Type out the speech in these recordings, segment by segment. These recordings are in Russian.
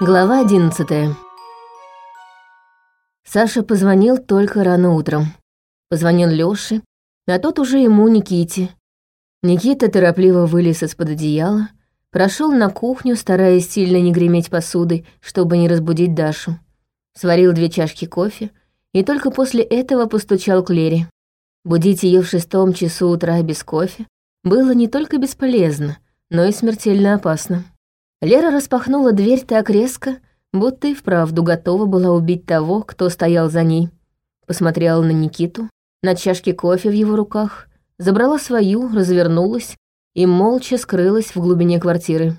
Глава одиннадцатая. Саша позвонил только рано утром. Позвонил Лёше, а тот уже ему Никите. Никита торопливо вылез из-под одеяла, прошел на кухню, стараясь сильно не греметь посудой, чтобы не разбудить Дашу. Сварил две чашки кофе и только после этого постучал к Лере. Будить ее в шестом часу утра без кофе было не только бесполезно, но и смертельно опасно. Лера распахнула дверь так резко, будто и вправду готова была убить того, кто стоял за ней. Посмотрела на Никиту, на чашки кофе в его руках, забрала свою, развернулась и молча скрылась в глубине квартиры.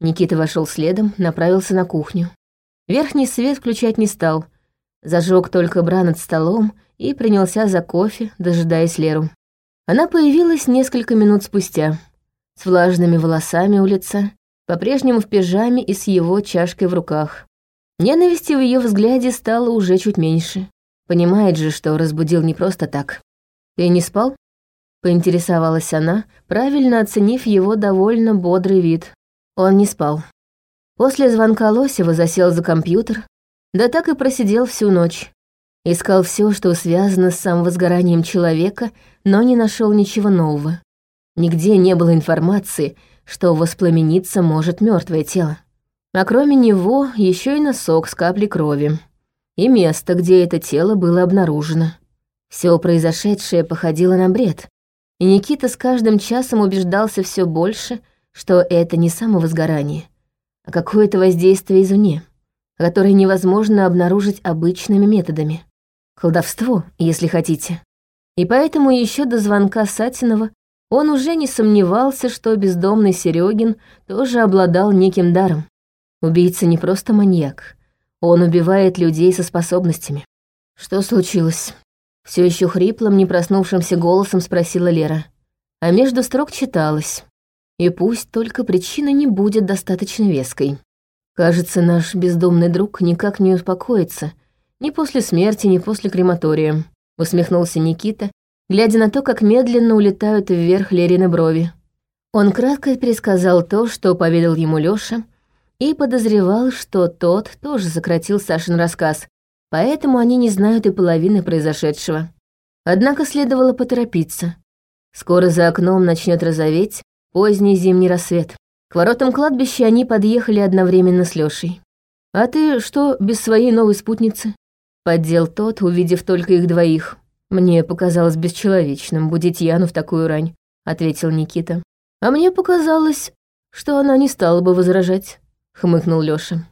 Никита вошел следом, направился на кухню. Верхний свет включать не стал, зажег только бра над столом и принялся за кофе, дожидаясь Леру. Она появилась несколько минут спустя, с влажными волосами у лица по-прежнему в пижаме и с его чашкой в руках. Ненависти в ее взгляде стало уже чуть меньше. Понимает же, что разбудил не просто так. «Ты не спал?» — поинтересовалась она, правильно оценив его довольно бодрый вид. Он не спал. После звонка Лосева засел за компьютер, да так и просидел всю ночь. Искал все, что связано с самовозгоранием человека, но не нашел ничего нового. Нигде не было информации, что воспламениться может мертвое тело. А кроме него еще и носок с каплей крови. И место, где это тело было обнаружено. Все произошедшее походило на бред. И Никита с каждым часом убеждался все больше, что это не самовозгорание, а какое-то воздействие извне, которое невозможно обнаружить обычными методами. Колдовство, если хотите. И поэтому еще до звонка Сатинова он уже не сомневался, что бездомный Серегин тоже обладал неким даром. Убийца не просто маньяк. Он убивает людей со способностями. Что случилось? Все еще хриплым, не проснувшимся голосом спросила Лера. А между строк читалось. И пусть только причина не будет достаточно веской. Кажется, наш бездомный друг никак не успокоится. Ни после смерти, ни после крематория. Усмехнулся Никита, глядя на то, как медленно улетают вверх Лерины брови. Он кратко пересказал то, что поведал ему Лёша, и подозревал, что тот тоже сократил Сашин рассказ, поэтому они не знают и половины произошедшего. Однако следовало поторопиться. Скоро за окном начнет розоветь поздний зимний рассвет. К воротам кладбища они подъехали одновременно с Лёшей. «А ты что, без своей новой спутницы?» Поддел тот, увидев только их двоих. «Мне показалось бесчеловечным будить Яну в такую рань», — ответил Никита. «А мне показалось, что она не стала бы возражать», — хмыкнул Лёша.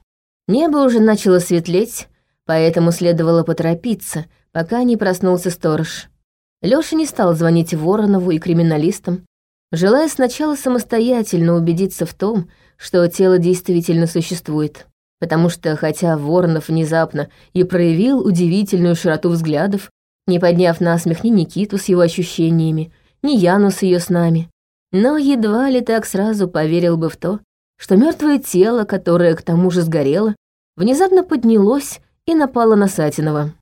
Небо уже начало светлеть, поэтому следовало поторопиться, пока не проснулся сторож. Лёша не стал звонить Воронову и криминалистам, желая сначала самостоятельно убедиться в том, что тело действительно существует. Потому что, хотя Воронов внезапно и проявил удивительную широту взглядов, не подняв на смех ни Никиту с его ощущениями, ни Яну с ее снами. Но едва ли так сразу поверил бы в то, что мертвое тело, которое к тому же сгорело, внезапно поднялось и напало на Сатинова.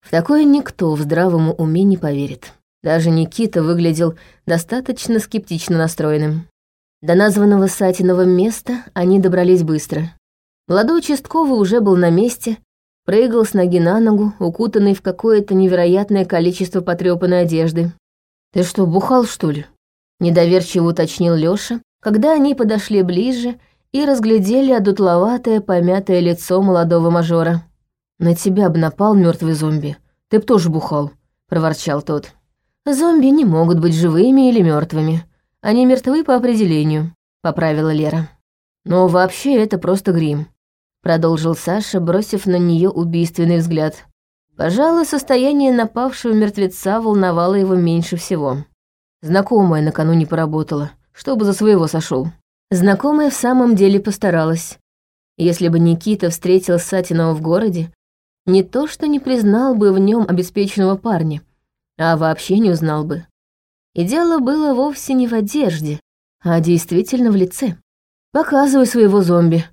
В такое никто в здравом уме не поверит. Даже Никита выглядел достаточно скептично настроенным. До названного Сатинова места они добрались быстро. Молодой участковый уже был на месте прыгал с ноги на ногу, укутанный в какое-то невероятное количество потрёпанной одежды. «Ты что, бухал, что ли?» — недоверчиво уточнил Лёша, когда они подошли ближе и разглядели одутловатое, помятое лицо молодого мажора. «На тебя бы напал мёртвый зомби. Ты б тоже бухал», — проворчал тот. «Зомби не могут быть живыми или мёртвыми. Они мертвы по определению», — поправила Лера. «Но вообще это просто грим продолжил Саша, бросив на нее убийственный взгляд. Пожалуй, состояние напавшего мертвеца волновало его меньше всего. Знакомая накануне поработала, чтобы за своего сошел. Знакомая в самом деле постаралась. Если бы Никита встретил Сатинова в городе, не то что не признал бы в нем обеспеченного парня, а вообще не узнал бы. И дело было вовсе не в одежде, а действительно в лице. «Показывай своего зомби»,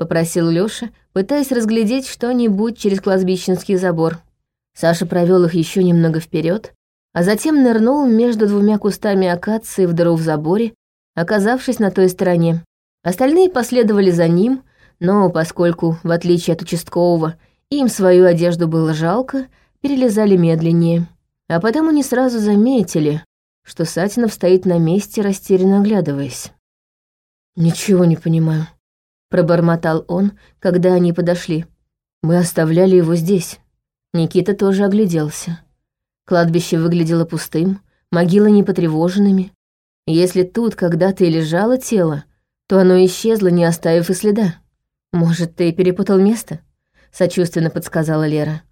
попросил Лёша, пытаясь разглядеть что-нибудь через кладбищенский забор. Саша провёл их ещё немного вперёд, а затем нырнул между двумя кустами акации в дыру в заборе, оказавшись на той стороне. Остальные последовали за ним, Но поскольку, в отличие от участкового, им свою одежду было жалко, перелезали медленнее. А потому не сразу заметили, что Сатинов стоит на месте, растерянно оглядываясь. «Ничего не понимаю», — пробормотал он, когда они подошли. «Мы оставляли его здесь». Никита тоже огляделся. Кладбище выглядело пустым, могилы непотревоженными. Если тут когда-то и лежало тело, то оно исчезло, не оставив и следа. «Может, ты перепутал место?» — сочувственно подсказала Лера.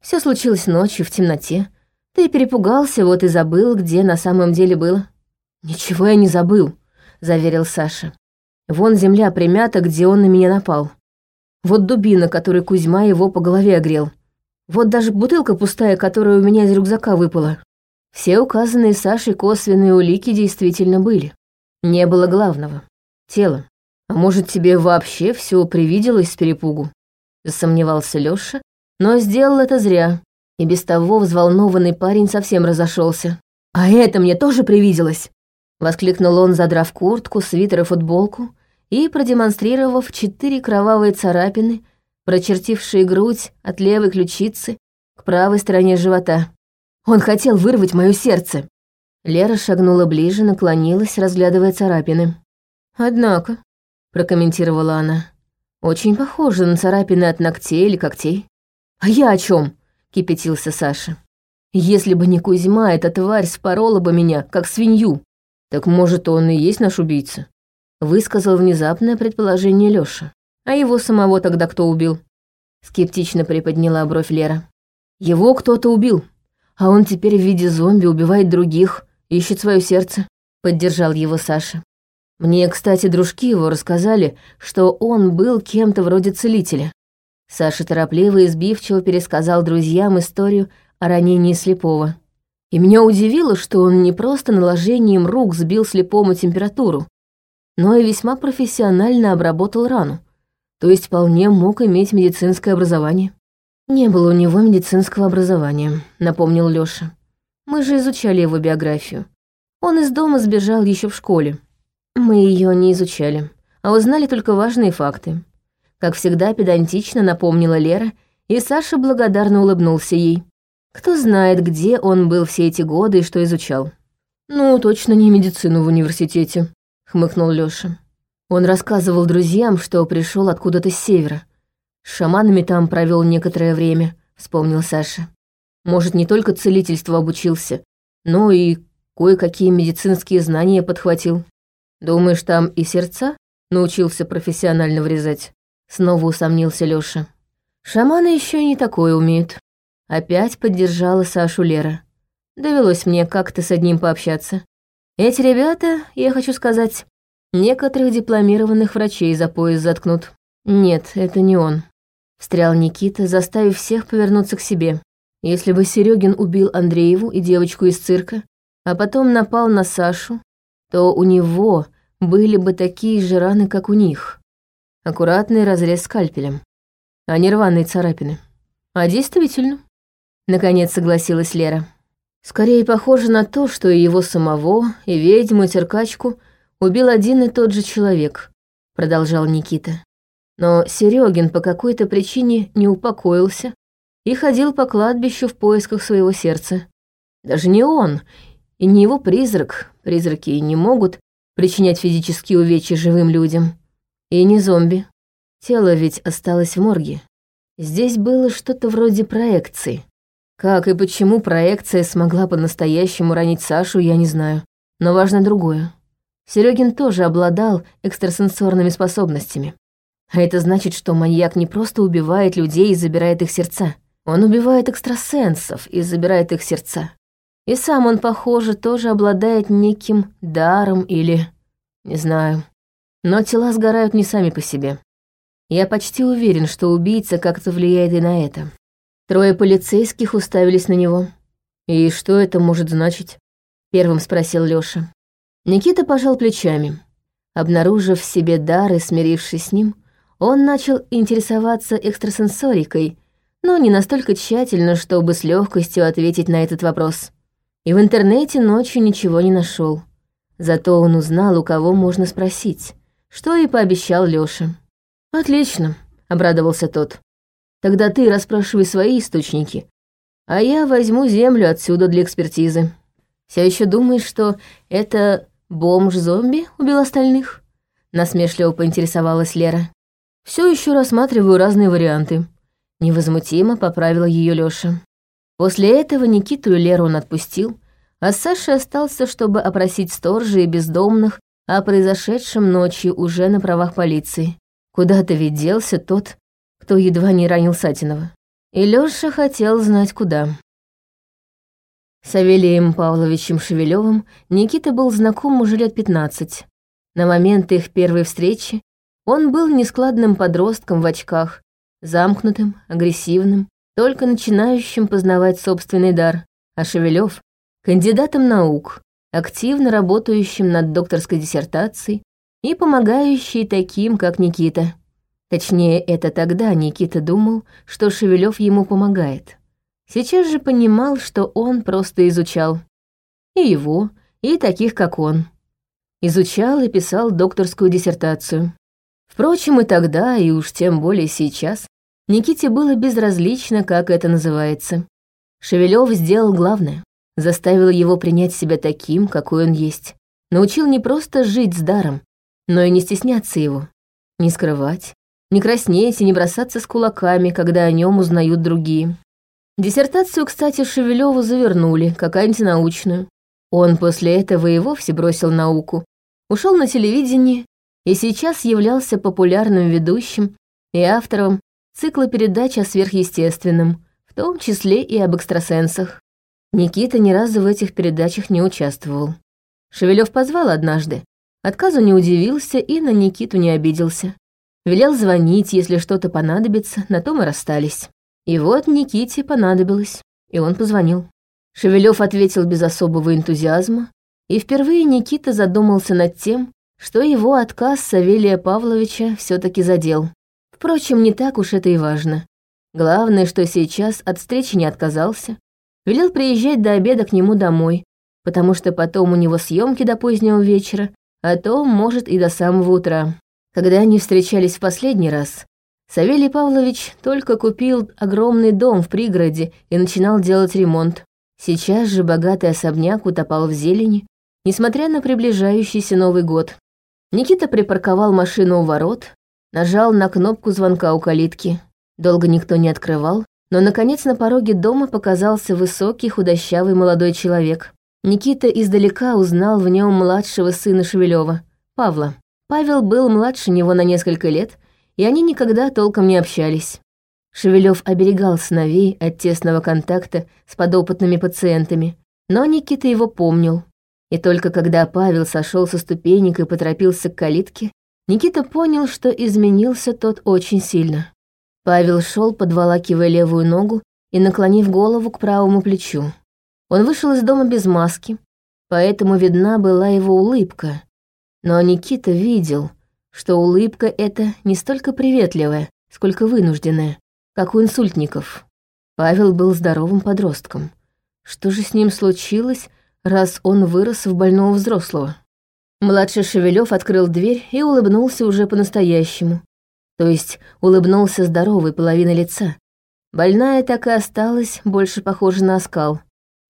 Все случилось ночью, в темноте. Ты перепугался, вот и забыл, где на самом деле было». «Ничего я не забыл», — заверил Саша. «Вон земля примята, где он на меня напал. Вот дубина, которой Кузьма его по голове огрел. Вот даже бутылка пустая, которая у меня из рюкзака выпала. Все указанные Сашей косвенные улики действительно были. Не было главного — тела. А может, тебе вообще все привиделось с перепугу?» Засомневался Лёша, но сделал это зря, и без того взволнованный парень совсем разошелся. «А это мне тоже привиделось!» Воскликнул он, задрав куртку, свитер и футболку, и продемонстрировав четыре кровавые царапины, прочертившие грудь от левой ключицы к правой стороне живота. «Он хотел вырвать мое сердце!» Лера шагнула ближе, наклонилась, разглядывая царапины. «Однако», — прокомментировала она, — «очень похоже на царапины от ногтей или когтей». «А я о чем? кипятился Саша. «Если бы не Кузьма, эта тварь спорола бы меня, как свинью». «Так, может, он и есть наш убийца?» Высказал внезапное предположение Лёша. «А его самого тогда кто убил?» Скептично приподняла бровь Лера. «Его кто-то убил, а он теперь в виде зомби убивает других, ищет свое сердце», — поддержал его Саша. «Мне, кстати, дружки его рассказали, что он был кем-то вроде целителя. Саша торопливо и сбивчиво пересказал друзьям историю о ранении слепого. И меня удивило, что он не просто наложением рук сбил слепому температуру, но и весьма профессионально обработал рану, то есть вполне мог иметь медицинское образование. «Не было у него медицинского образования», — напомнил Лёша. «Мы же изучали его биографию. Он из дома сбежал еще в школе. Мы ее не изучали, а узнали только важные факты как всегда педантично напомнила Лера, и Саша благодарно улыбнулся ей. Кто знает, где он был все эти годы и что изучал. «Ну, точно не медицину в университете», — хмыкнул Лёша. Он рассказывал друзьям, что пришел откуда-то с севера. С шаманами там провел некоторое время, вспомнил Саша. Может, не только целительству обучился, но и кое-какие медицинские знания подхватил. Думаешь, там и сердца научился профессионально врезать? Снова усомнился Лёша. Шаманы еще не такое умеют. Опять поддержала Сашу Лера. Довелось мне как-то с одним пообщаться. Эти ребята, я хочу сказать, некоторых дипломированных врачей за пояс заткнут. Нет, это не он. Встрял Никита, заставив всех повернуться к себе. Если бы Серегин убил Андрееву и девочку из цирка, а потом напал на Сашу, то у него были бы такие же раны, как у них. Аккуратный разрез скальпелем, а не рваные царапины. А действительно, наконец согласилась Лера. Скорее похоже на то, что и его самого, и ведьму, и циркачку убил один и тот же человек, продолжал Никита. Но Серегин по какой-то причине не упокоился и ходил по кладбищу в поисках своего сердца. Даже не он, и не его призрак, призраки не могут причинять физические увечья живым людям. И не зомби. Тело ведь осталось в морге. Здесь было что-то вроде проекции. Как и почему проекция смогла по-настоящему ранить Сашу, я не знаю. Но важно другое. Серегин тоже обладал экстрасенсорными способностями. А это значит, что маньяк не просто убивает людей и забирает их сердца. Он убивает экстрасенсов и забирает их сердца. И сам он, похоже, тоже обладает неким даром или... Не знаю. Но тела сгорают не сами по себе. Я почти уверен, что убийца как-то влияет и на это. Трое полицейских уставились на него. «И что это может значить?» — первым спросил Лёша. Никита пожал плечами. Обнаружив в себе дар и смирившись с ним, он начал интересоваться экстрасенсорикой, но не настолько тщательно, чтобы с легкостью ответить на этот вопрос. И в интернете ночью ничего не нашел. Зато он узнал, у кого можно спросить что и пообещал Лёше. «Отлично», — обрадовался тот. «Тогда ты расспрашивай свои источники, а я возьму землю отсюда для экспертизы. Все еще думаешь, что это бомж-зомби убил остальных?» Насмешливо поинтересовалась Лера. Все еще рассматриваю разные варианты. Невозмутимо поправила ее Лёша. После этого Никиту и Леру он отпустил, а Саша остался, чтобы опросить сторожей и бездомных о произошедшем ночью уже на правах полиции. Куда-то ведь делся тот, кто едва не ранил Сатинова. И Лёша хотел знать, куда. Савелием Павловичем Шевелевым Никита был знаком уже лет пятнадцать. На момент их первой встречи он был нескладным подростком в очках, замкнутым, агрессивным, только начинающим познавать собственный дар, а Шевелев — кандидатом наук, активно работающим над докторской диссертацией и помогающий таким, как Никита. Точнее, это тогда Никита думал, что Шевелев ему помогает. Сейчас же понимал, что он просто изучал. И его, и таких, как он. Изучал и писал докторскую диссертацию. Впрочем, и тогда, и уж тем более сейчас, Никите было безразлично, как это называется. Шевелев сделал главное заставил его принять себя таким, какой он есть. Научил не просто жить с даром, но и не стесняться его, не скрывать, не краснеть и не бросаться с кулаками, когда о нем узнают другие. Диссертацию, кстати, Шевелеву завернули, как антинаучную. Он после этого и вовсе бросил науку, ушел на телевидение и сейчас являлся популярным ведущим и автором цикла передач о сверхъестественном, в том числе и об экстрасенсах. Никита ни разу в этих передачах не участвовал. Шевелев позвал однажды, отказу не удивился и на Никиту не обиделся. Велел звонить, если что-то понадобится, на том и расстались. И вот Никите понадобилось, и он позвонил. Шевелев ответил без особого энтузиазма, и впервые Никита задумался над тем, что его отказ Савелия Павловича все таки задел. Впрочем, не так уж это и важно. Главное, что сейчас от встречи не отказался, Велел приезжать до обеда к нему домой, потому что потом у него съемки до позднего вечера, а то, может, и до самого утра. Когда они встречались в последний раз, Савелий Павлович только купил огромный дом в пригороде и начинал делать ремонт. Сейчас же богатый особняк утопал в зелени, несмотря на приближающийся Новый год. Никита припарковал машину у ворот, нажал на кнопку звонка у калитки. Долго никто не открывал, но, наконец, на пороге дома показался высокий, худощавый молодой человек. Никита издалека узнал в нем младшего сына Шевелева, Павла. Павел был младше него на несколько лет, и они никогда толком не общались. Шевелев оберегал сыновей от тесного контакта с подопытными пациентами, но Никита его помнил. И только когда Павел сошел со ступенек и поторопился к калитке, Никита понял, что изменился тот очень сильно. Павел шел, подволакивая левую ногу и наклонив голову к правому плечу. Он вышел из дома без маски, поэтому видна была его улыбка. Но Никита видел, что улыбка эта не столько приветливая, сколько вынужденная, как у инсультников. Павел был здоровым подростком. Что же с ним случилось, раз он вырос в больного взрослого? Младший Шевелев открыл дверь и улыбнулся уже по-настоящему, то есть улыбнулся здоровой половиной лица. Больная так и осталась, больше похожа на оскал.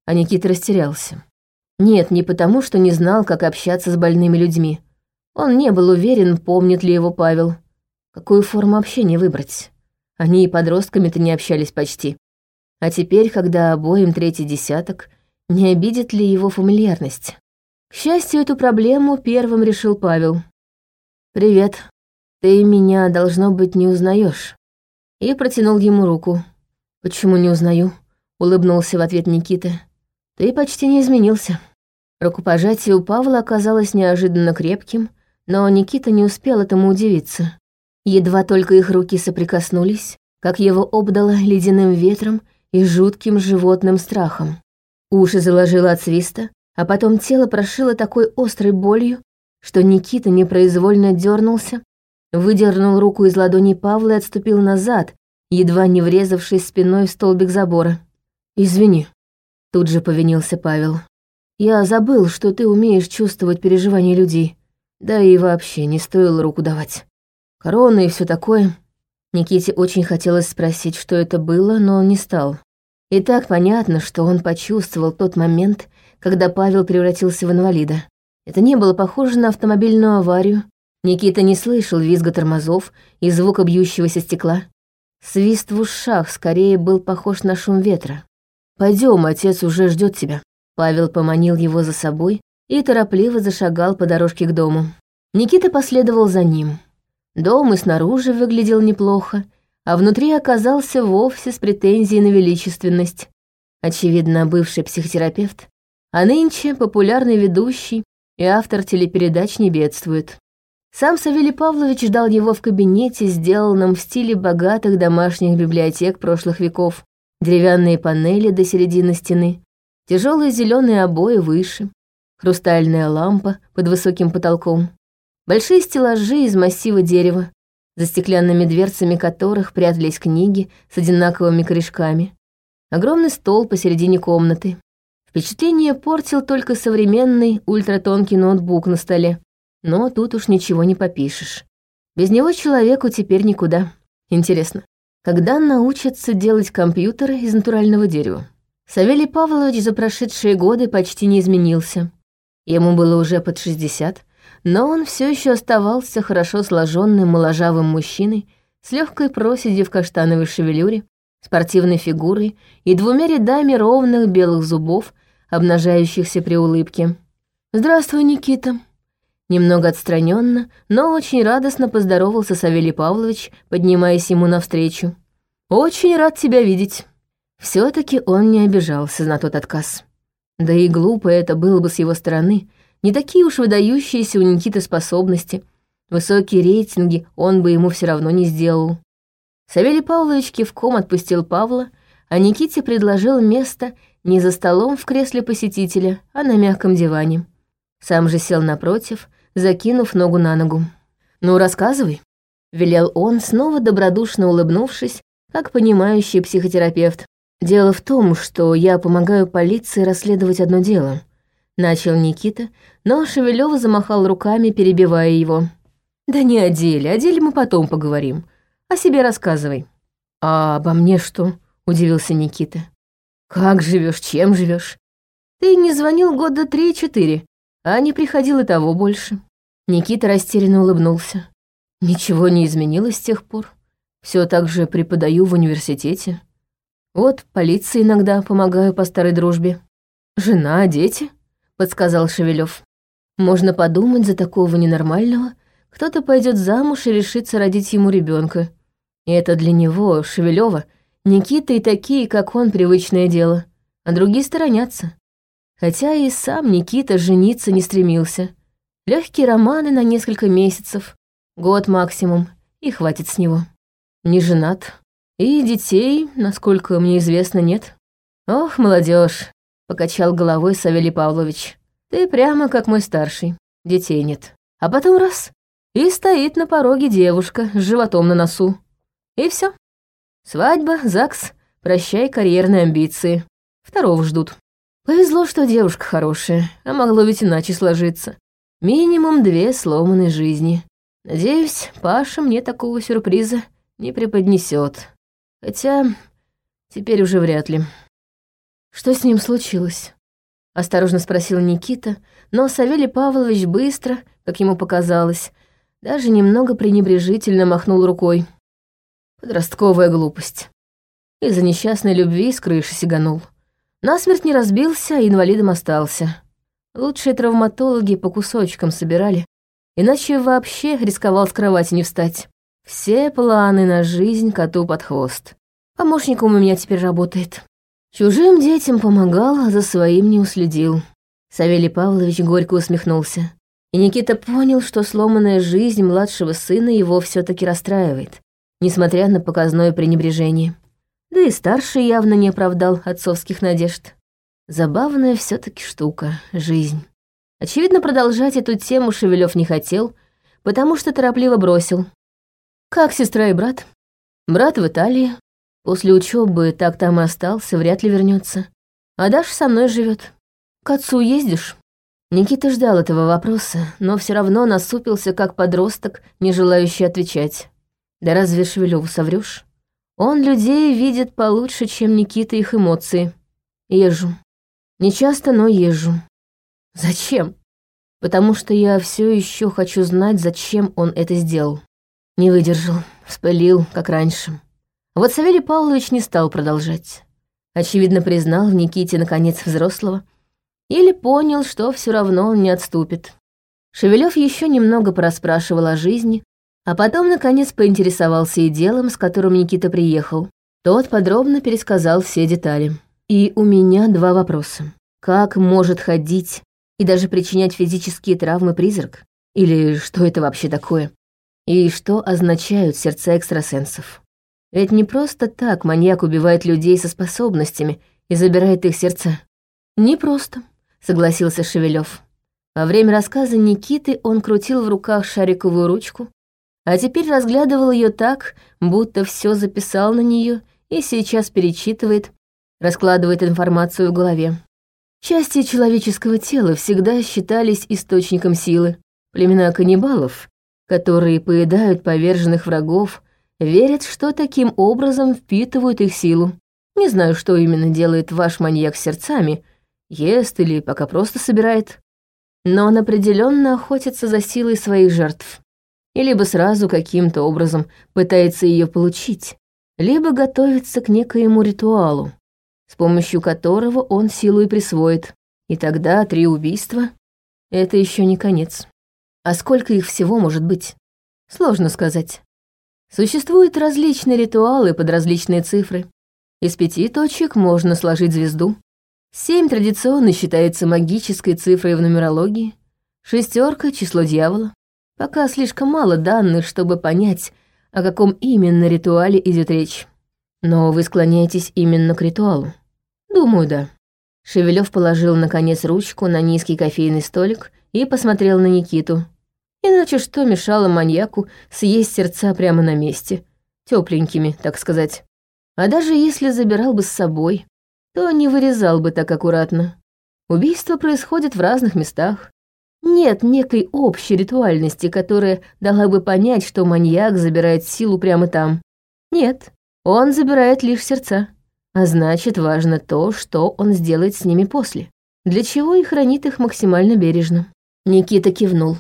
А Никита растерялся. Нет, не потому, что не знал, как общаться с больными людьми. Он не был уверен, помнит ли его Павел. Какую форму общения выбрать? Они и подростками-то не общались почти. А теперь, когда обоим третий десяток, не обидит ли его фамильярность? К счастью, эту проблему первым решил Павел. «Привет», «Ты меня, должно быть, не узнаешь. И протянул ему руку. «Почему не узнаю?» — улыбнулся в ответ Никита. «Ты почти не изменился». Рукопожатие у Павла оказалось неожиданно крепким, но Никита не успел этому удивиться. Едва только их руки соприкоснулись, как его обдало ледяным ветром и жутким животным страхом. Уши заложило от свиста, а потом тело прошило такой острой болью, что Никита непроизвольно дернулся выдернул руку из ладони Павла и отступил назад, едва не врезавшись спиной в столбик забора. «Извини», — тут же повинился Павел. «Я забыл, что ты умеешь чувствовать переживания людей. Да и вообще не стоило руку давать». Корона и все такое. Никите очень хотелось спросить, что это было, но он не стал. И так понятно, что он почувствовал тот момент, когда Павел превратился в инвалида. Это не было похоже на автомобильную аварию. Никита не слышал визга тормозов и звука бьющегося стекла. Свист в ушах скорее был похож на шум ветра. Пойдем, отец уже ждет тебя. Павел поманил его за собой и торопливо зашагал по дорожке к дому. Никита последовал за ним. Дом и снаружи выглядел неплохо, а внутри оказался вовсе с претензией на величественность. Очевидно, бывший психотерапевт, а нынче популярный ведущий и автор телепередач не бедствует. Сам Савелий Павлович ждал его в кабинете, сделанном в стиле богатых домашних библиотек прошлых веков. Деревянные панели до середины стены, тяжелые зеленые обои выше, хрустальная лампа под высоким потолком, большие стеллажи из массива дерева, за стеклянными дверцами которых прятались книги с одинаковыми корешками. Огромный стол посередине комнаты. Впечатление портил только современный ультратонкий ноутбук на столе. Но тут уж ничего не попишешь. Без него человеку теперь никуда. Интересно, когда научатся делать компьютеры из натурального дерева? Савелий Павлович за прошедшие годы почти не изменился. Ему было уже под 60, но он все еще оставался хорошо сложенным моложавым мужчиной с легкой проседью в каштановой шевелюре, спортивной фигурой и двумя рядами ровных белых зубов, обнажающихся при улыбке. «Здравствуй, Никита!» Немного отстраненно, но очень радостно поздоровался Савелий Павлович, поднимаясь ему навстречу. «Очень рад тебя видеть!» все таки он не обижался на тот отказ. Да и глупо это было бы с его стороны, не такие уж выдающиеся у Никиты способности. Высокие рейтинги он бы ему все равно не сделал. Савелий Павлович кивком отпустил Павла, а Никите предложил место не за столом в кресле посетителя, а на мягком диване. Сам же сел напротив, закинув ногу на ногу. «Ну, рассказывай», — велел он, снова добродушно улыбнувшись, как понимающий психотерапевт. «Дело в том, что я помогаю полиции расследовать одно дело», — начал Никита, но Шевелёв замахал руками, перебивая его. «Да не о деле, о деле мы потом поговорим. О себе рассказывай». «А обо мне что?» — удивился Никита. «Как живешь, чем живешь? Ты не звонил года три-четыре, а не приходил и того больше». Никита растерянно улыбнулся. «Ничего не изменилось с тех пор. Все так же преподаю в университете. Вот полиции иногда помогаю по старой дружбе. Жена, дети, подсказал Шевелев. Можно подумать, за такого ненормального кто-то пойдет замуж и решится родить ему ребенка. И это для него, Шевелева, Никита и такие, как он, привычное дело, а другие сторонятся. Хотя и сам Никита жениться не стремился. Легкие романы на несколько месяцев, год максимум, и хватит с него. Не женат, и детей, насколько мне известно, нет. Ох, молодежь, покачал головой Савелий Павлович. Ты прямо как мой старший. Детей нет. А потом раз. И стоит на пороге девушка с животом на носу. И все. Свадьба, ЗАГС, прощай карьерные амбиции. Второго ждут. Повезло, что девушка хорошая, а могло ведь иначе сложиться. Минимум две сломанные жизни. Надеюсь, Паша мне такого сюрприза не преподнесет. Хотя теперь уже вряд ли. Что с ним случилось? Осторожно спросил Никита, но Савелий Павлович быстро, как ему показалось, даже немного пренебрежительно махнул рукой. Подростковая глупость. Из-за несчастной любви с крыши сиганул. Насмерть не разбился, а инвалидом остался. Лучшие травматологи по кусочкам собирали, иначе вообще рисковал с кровати не встать. Все планы на жизнь коту под хвост. Помощником у меня теперь работает. Чужим детям помогал, а за своим не уследил. Савелий Павлович горько усмехнулся. И Никита понял, что сломанная жизнь младшего сына его все таки расстраивает, несмотря на показное пренебрежение. Да и старший явно не оправдал отцовских надежд. Забавная все таки штука — жизнь. Очевидно, продолжать эту тему Шевелев не хотел, потому что торопливо бросил. Как сестра и брат? Брат в Италии. После учебы так там и остался, вряд ли вернется. А Даша со мной живет. К отцу ездишь? Никита ждал этого вопроса, но все равно насупился, как подросток, не желающий отвечать. Да разве Шевелёву соврёшь? Он людей видит получше, чем Никита их эмоции. Езжу. Не часто, но езжу. Зачем? Потому что я все еще хочу знать, зачем он это сделал. Не выдержал, вспылил, как раньше. Вот Савелий Павлович не стал продолжать. Очевидно, признал в Никите наконец взрослого или понял, что все равно он не отступит. Шевелев еще немного порасспрашивал о жизни, а потом, наконец, поинтересовался и делом, с которым Никита приехал. Тот подробно пересказал все детали. И у меня два вопроса. Как может ходить и даже причинять физические травмы призрак? Или что это вообще такое? И что означают сердца экстрасенсов? Ведь не просто так маньяк убивает людей со способностями и забирает их сердца. Не просто, согласился Шевелев. Во время рассказа Никиты он крутил в руках шариковую ручку, а теперь разглядывал ее так, будто все записал на нее и сейчас перечитывает, раскладывает информацию в голове. Части человеческого тела всегда считались источником силы. Племена каннибалов, которые поедают поверженных врагов, верят, что таким образом впитывают их силу. Не знаю, что именно делает ваш маньяк с сердцами, ест или пока просто собирает, но он определенно охотится за силой своих жертв и либо сразу каким-то образом пытается ее получить, либо готовится к некоему ритуалу, с помощью которого он силу и присвоит. И тогда три убийства — это еще не конец. А сколько их всего может быть? Сложно сказать. Существуют различные ритуалы под различные цифры. Из пяти точек можно сложить звезду. Семь традиционно считается магической цифрой в нумерологии. Шестерка — число дьявола. Пока слишком мало данных, чтобы понять, о каком именно ритуале идет речь. Но вы склоняетесь именно к ритуалу? Думаю, да. Шевелев положил, наконец, ручку на низкий кофейный столик и посмотрел на Никиту. Иначе что мешало маньяку съесть сердца прямо на месте? тепленькими, так сказать. А даже если забирал бы с собой, то не вырезал бы так аккуратно. Убийство происходит в разных местах, нет некой общей ритуальности, которая дала бы понять, что маньяк забирает силу прямо там. Нет, он забирает лишь сердца. А значит, важно то, что он сделает с ними после. Для чего и хранит их максимально бережно. Никита кивнул.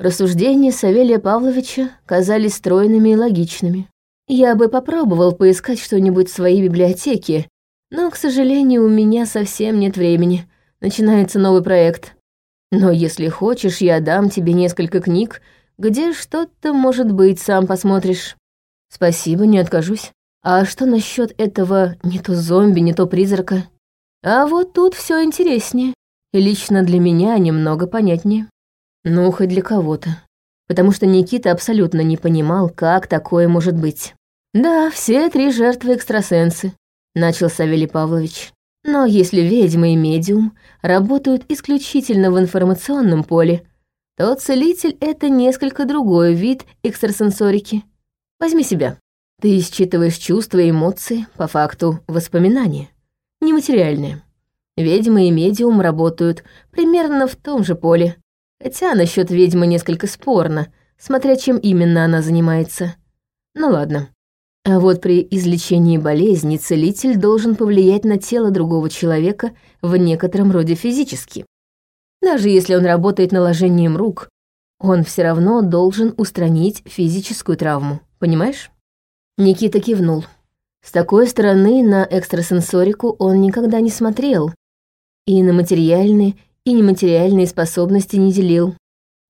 Рассуждения Савелия Павловича казались стройными и логичными. Я бы попробовал поискать что-нибудь в своей библиотеке, но, к сожалению, у меня совсем нет времени. Начинается новый проект. Но если хочешь, я дам тебе несколько книг, где что-то, может быть, сам посмотришь. Спасибо, не откажусь. А что насчет этого не то зомби, не то призрака? А вот тут все интереснее. И лично для меня немного понятнее. Ну, хоть для кого-то. Потому что Никита абсолютно не понимал, как такое может быть. Да, все три жертвы экстрасенсы, начал Савелий Павлович. Но если ведьма и медиум работают исключительно в информационном поле, то целитель — это несколько другой вид экстрасенсорики. Возьми себя. Ты считываешь чувства и эмоции, по факту воспоминания, нематериальные. Ведьма и медиум работают примерно в том же поле, хотя насчет ведьмы несколько спорно, смотря чем именно она занимается. Ну ладно, а вот при излечении болезни целитель должен повлиять на тело другого человека в некотором роде физически. Даже если он работает наложением рук, он все равно должен устранить физическую травму, понимаешь? Никита кивнул. С такой стороны на экстрасенсорику он никогда не смотрел и на материальные и нематериальные способности не делил.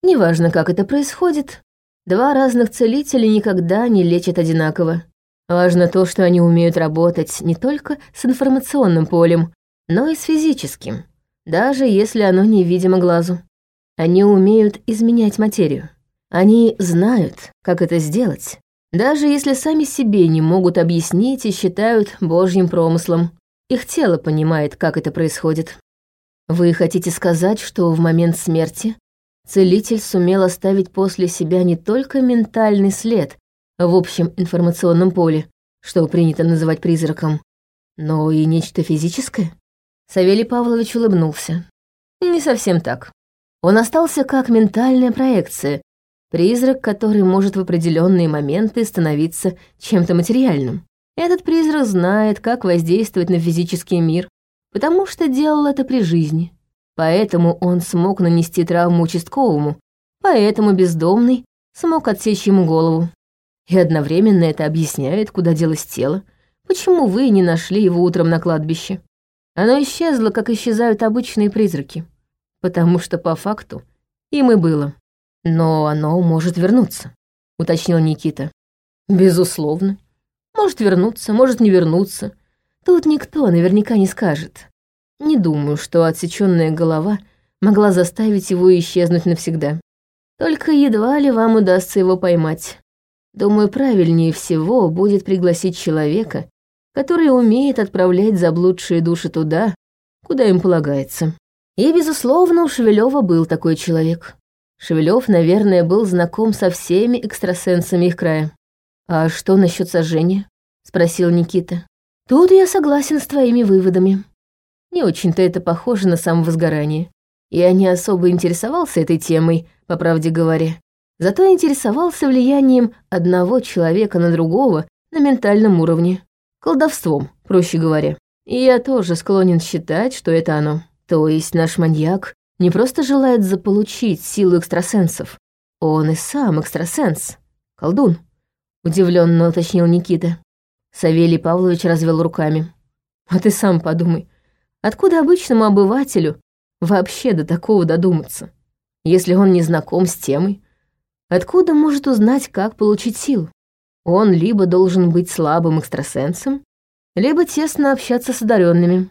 Неважно, как это происходит, два разных целителя никогда не лечат одинаково. Важно то, что они умеют работать не только с информационным полем, но и с физическим, даже если оно невидимо глазу. Они умеют изменять материю. Они знают, как это сделать, даже если сами себе не могут объяснить и считают божьим промыслом. Их тело понимает, как это происходит. Вы хотите сказать, что в момент смерти целитель сумел оставить после себя не только ментальный след, в общем информационном поле, что принято называть призраком, но и нечто физическое? Савелий Павлович улыбнулся. Не совсем так. Он остался как ментальная проекция, призрак, который может в определенные моменты становиться чем-то материальным. Этот призрак знает, как воздействовать на физический мир, потому что делал это при жизни. Поэтому он смог нанести травму участковому, поэтому бездомный смог отсечь ему голову. И одновременно это объясняет, куда делось тело, почему вы не нашли его утром на кладбище. Оно исчезло, как исчезают обычные призраки, потому что по факту им и было. Но оно может вернуться, уточнил Никита. Безусловно. Может вернуться, может не вернуться. Тут никто наверняка не скажет. Не думаю, что отсеченная голова могла заставить его исчезнуть навсегда. Только едва ли вам удастся его поймать. Думаю, правильнее всего будет пригласить человека, который умеет отправлять заблудшие души туда, куда им полагается. И, безусловно, у Шевелева был такой человек. Шевелев, наверное, был знаком со всеми экстрасенсами их края. «А что насчет сожжения?» — спросил Никита. «Тут я согласен с твоими выводами. Не очень-то это похоже на самовозгорание. Я не особо интересовался этой темой, по правде говоря. Зато интересовался влиянием одного человека на другого на ментальном уровне. Колдовством, проще говоря. И я тоже склонен считать, что это оно. То есть наш маньяк не просто желает заполучить силу экстрасенсов. Он и сам экстрасенс. Колдун. Удивленно уточнил Никита. Савелий Павлович развел руками. А ты сам подумай, откуда обычному обывателю вообще до такого додуматься? Если он не знаком с темой, откуда может узнать, как получить силу? Он либо должен быть слабым экстрасенсом, либо тесно общаться с одаренными.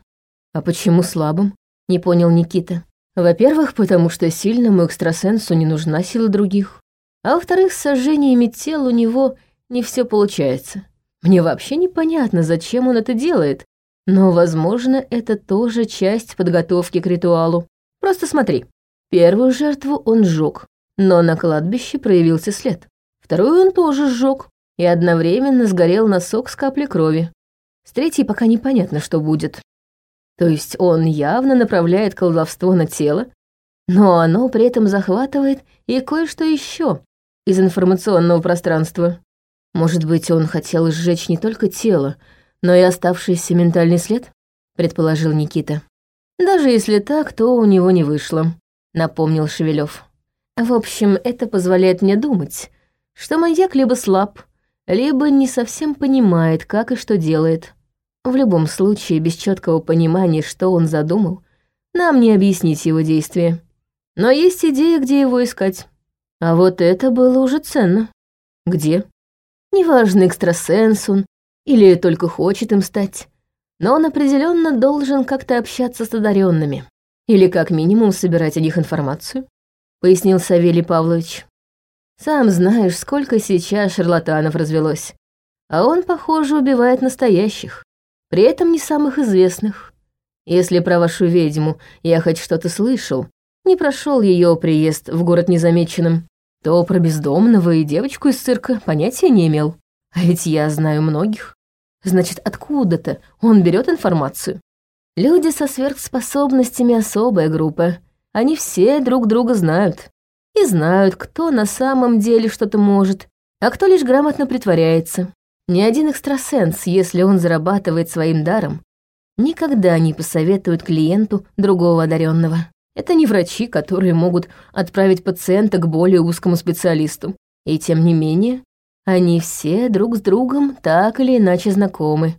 А почему слабым? Не понял Никита. Во-первых, потому что сильному экстрасенсу не нужна сила других. А во-вторых, с сожжениями тел у него не все получается. Мне вообще непонятно, зачем он это делает, но, возможно, это тоже часть подготовки к ритуалу. Просто смотри. Первую жертву он сжег, но на кладбище проявился след. Вторую он тоже сжег и одновременно сгорел носок с каплей крови. С третьей пока непонятно, что будет. То есть он явно направляет колдовство на тело, но оно при этом захватывает и кое-что еще из информационного пространства. Может быть, он хотел сжечь не только тело, но и оставшийся ментальный след? Предположил Никита. Даже если так, то у него не вышло, напомнил Шевелев. В общем, это позволяет мне думать, что маньяк либо слаб, либо не совсем понимает, как и что делает. В любом случае, без четкого понимания, что он задумал, нам не объяснить его действия. Но есть идея, где его искать. А вот это было уже ценно. Где? Неважно, экстрасенс он или только хочет им стать, но он определенно должен как-то общаться с одаренными. Или как минимум собирать о них информацию, пояснил Савелий Павлович. Сам знаешь, сколько сейчас шарлатанов развелось. А он, похоже, убивает настоящих при этом не самых известных. Если про вашу ведьму я хоть что-то слышал, не прошел ее приезд в город незамеченным, то про бездомного и девочку из цирка понятия не имел. А ведь я знаю многих. Значит, откуда-то он берет информацию. Люди со сверхспособностями особая группа. Они все друг друга знают. И знают, кто на самом деле что-то может, а кто лишь грамотно притворяется. Ни один экстрасенс, если он зарабатывает своим даром, никогда не посоветует клиенту другого одаренного. Это не врачи, которые могут отправить пациента к более узкому специалисту. И тем не менее, они все друг с другом так или иначе знакомы.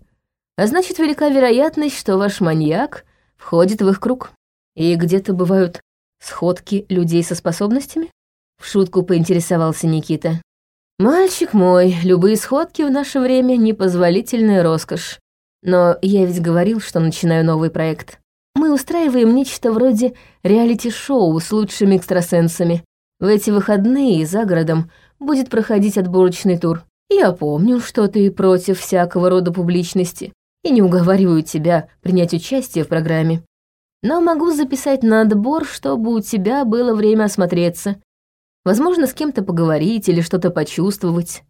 А значит, велика вероятность, что ваш маньяк входит в их круг. И где-то бывают сходки людей со способностями? В шутку поинтересовался Никита. «Мальчик мой, любые сходки в наше время — непозволительная роскошь. Но я ведь говорил, что начинаю новый проект. Мы устраиваем нечто вроде реалити-шоу с лучшими экстрасенсами. В эти выходные за городом будет проходить отборочный тур. Я помню, что ты против всякого рода публичности и не уговариваю тебя принять участие в программе. Но могу записать на отбор, чтобы у тебя было время осмотреться Возможно, с кем-то поговорить или что-то почувствовать.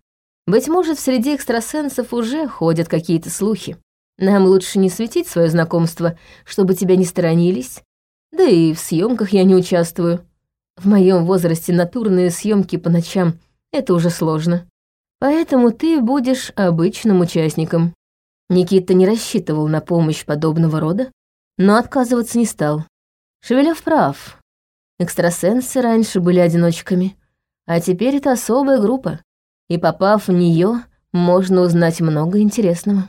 Быть может, среди экстрасенсов уже ходят какие-то слухи. Нам лучше не светить свое знакомство, чтобы тебя не сторонились. Да и в съемках я не участвую. В моем возрасте натурные съемки по ночам — это уже сложно. Поэтому ты будешь обычным участником. Никита не рассчитывал на помощь подобного рода, но отказываться не стал. Шевелев прав. Экстрасенсы раньше были одиночками, а теперь это особая группа, и попав в нее, можно узнать много интересного.